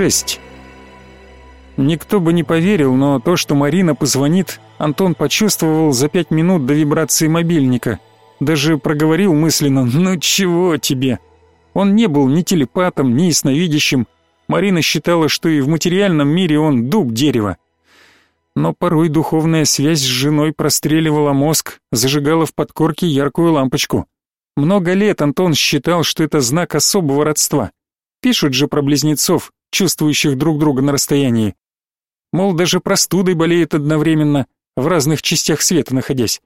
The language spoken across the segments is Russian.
шесть. Никто бы не поверил, но то, что Марина позвонит, Антон почувствовал за пять минут до вибрации мобильника. Даже проговорил мысленно «Ну чего тебе?». Он не был ни телепатом, ни ясновидящим. Марина считала, что и в материальном мире он дуб дерева. Но порой духовная связь с женой простреливала мозг, зажигала в подкорке яркую лампочку. Много лет Антон считал, что это знак особого родства. Пишут же про близнецов, чувствующих друг друга на расстоянии. Мол, даже простудой болеют одновременно, в разных частях света находясь.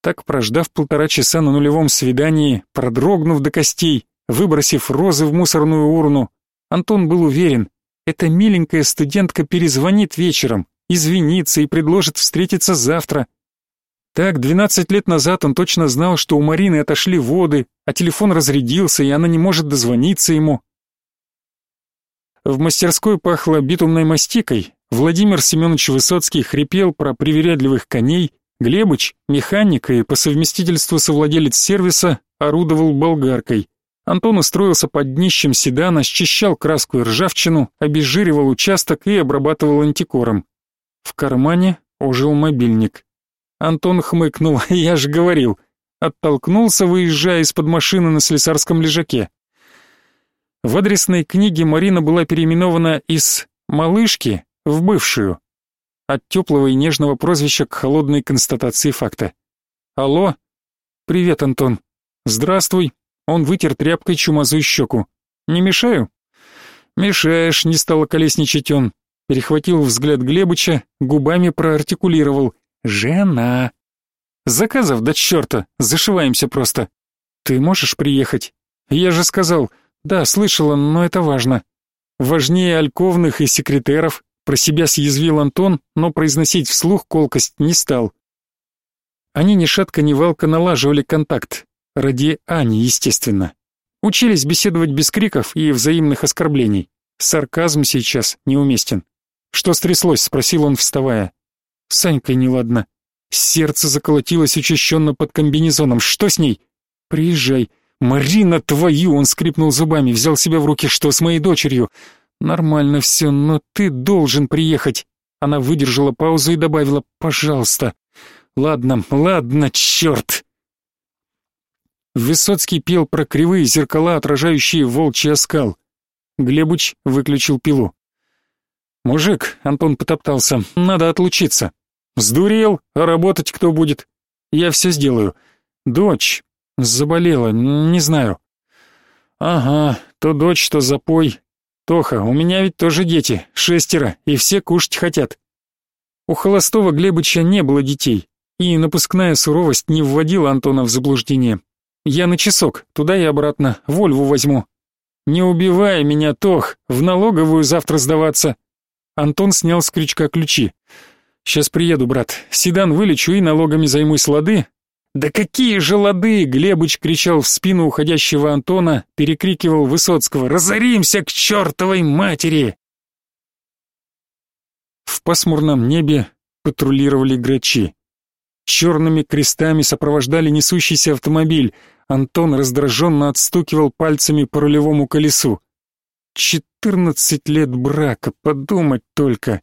Так, прождав полтора часа на нулевом свидании, продрогнув до костей, выбросив розы в мусорную урну, Антон был уверен, эта миленькая студентка перезвонит вечером, извинится и предложит встретиться завтра. Так, 12 лет назад он точно знал, что у Марины отошли воды, а телефон разрядился, и она не может дозвониться ему. В мастерской пахло битумной мастикой. Владимир Семенович Высоцкий хрипел про привередливых коней. Глебыч, механик и по совместительству совладелец сервиса, орудовал болгаркой. Антон устроился под днищем седана, счищал краску и ржавчину, обезжиривал участок и обрабатывал антикором. В кармане ожил мобильник. Антон хмыкнул, я же говорил. Оттолкнулся, выезжая из-под машины на слесарском лежаке. В адресной книге Марина была переименована из «малышки» в «бывшую». От теплого и нежного прозвища к холодной констатации факта. «Алло?» «Привет, Антон». «Здравствуй». Он вытер тряпкой чумазую щеку. «Не мешаю?» «Мешаешь», — не стал колесничать он. Перехватил взгляд Глебыча, губами проартикулировал. «Жена». «Заказов до черта, зашиваемся просто». «Ты можешь приехать?» «Я же сказал, да, слышала, но это важно. Важнее альковных и секретеров, про себя съязвил Антон, но произносить вслух колкость не стал. Они ни шатка ни валка налаживали контакт. Ради Ани, естественно. Учились беседовать без криков и взаимных оскорблений. Сарказм сейчас неуместен. «Что стряслось?» — спросил он, вставая. «С Санькой неладно. Сердце заколотилось учащенно под комбинезоном. Что с ней?» «Приезжай. «Марина, твою!» — он скрипнул зубами, взял себя в руки. «Что с моей дочерью?» «Нормально все, но ты должен приехать». Она выдержала паузу и добавила «пожалуйста». «Ладно, ладно, черт!» Высоцкий пел про кривые зеркала, отражающие волчий оскал. Глебуч выключил пилу. «Мужик», — Антон потоптался, — «надо отлучиться». «Сдурел? А работать кто будет?» «Я все сделаю. Дочь, Заболела, не знаю. Ага, то дочь, то запой. Тоха, у меня ведь тоже дети, шестеро, и все кушать хотят. У холостого Глебыча не было детей, и напускная суровость не вводила Антона в заблуждение. Я на часок, туда и обратно, Вольву возьму. Не убивай меня, Тох, в налоговую завтра сдаваться. Антон снял с крючка ключи. Сейчас приеду, брат. Седан вылечу и налогами займусь лады, «Да какие же лады!» — Глебыч кричал в спину уходящего Антона, перекрикивал Высоцкого. «Разоримся к чертовой матери!» В пасмурном небе патрулировали грачи. Черными крестами сопровождали несущийся автомобиль. Антон раздраженно отстукивал пальцами по рулевому колесу. Четырнадцать лет брака, подумать только.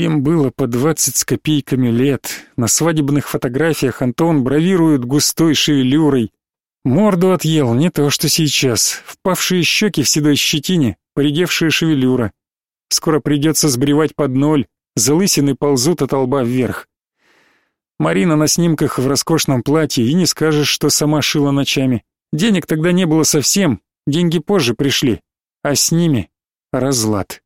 Им было по двадцать с копейками лет. На свадебных фотографиях Антон бравирует густой шевелюрой. Морду отъел, не то что сейчас. Впавшие щеки в седой щетине, поредевшая шевелюра. Скоро придется сбривать под ноль, залысины ползут от лба вверх. Марина на снимках в роскошном платье, и не скажешь, что сама шила ночами. Денег тогда не было совсем, деньги позже пришли. А с ними разлад.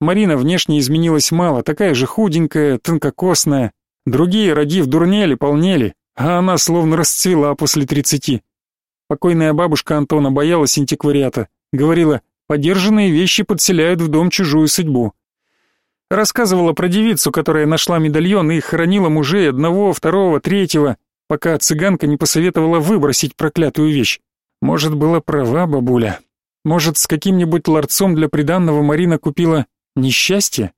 Марина внешне изменилась мало, такая же худенькая, тонкокосная. Другие, родив, дурнели, полнели, а она словно расцвела после тридцати. Покойная бабушка Антона боялась антиквариата, говорила, подержанные вещи подселяют в дом чужую судьбу. Рассказывала про девицу, которая нашла медальон и хоронила мужей одного, второго, третьего, пока цыганка не посоветовала выбросить проклятую вещь. Может, была права бабуля. Может, с каким-нибудь ларцом для приданного Марина купила Несчастье?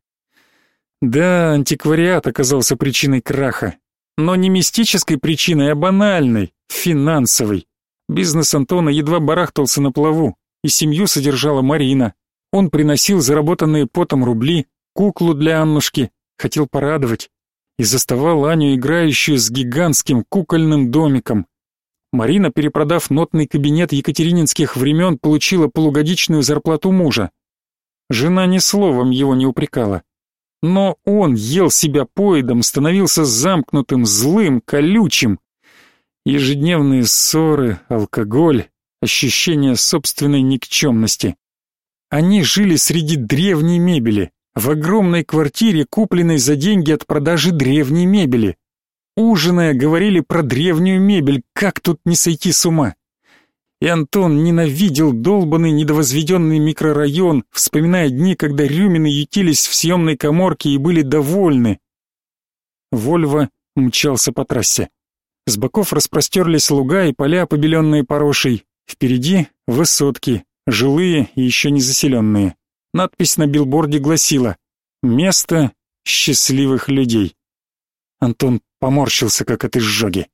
Да, антиквариат оказался причиной краха. Но не мистической причиной, а банальной, финансовой. Бизнес Антона едва барахтался на плаву, и семью содержала Марина. Он приносил заработанные потом рубли, куклу для Аннушки, хотел порадовать, и заставал Аню играющую с гигантским кукольным домиком. Марина, перепродав нотный кабинет екатерининских времен, получила полугодичную зарплату мужа. Жена ни словом его не упрекала. Но он ел себя поедом, становился замкнутым, злым, колючим. Ежедневные ссоры, алкоголь, ощущение собственной никчемности. Они жили среди древней мебели, в огромной квартире, купленной за деньги от продажи древней мебели. Ужиная, говорили про древнюю мебель, как тут не сойти с ума. И Антон ненавидел долбанный недовозведенный микрорайон, вспоминая дни, когда Рюмины ютились в съемной коморке и были довольны. Вольво мчался по трассе. С боков распростерлись луга и поля, побеленные порошей. Впереди высотки, жилые и еще не заселенные. Надпись на билборде гласила «Место счастливых людей». Антон поморщился, как от изжоги.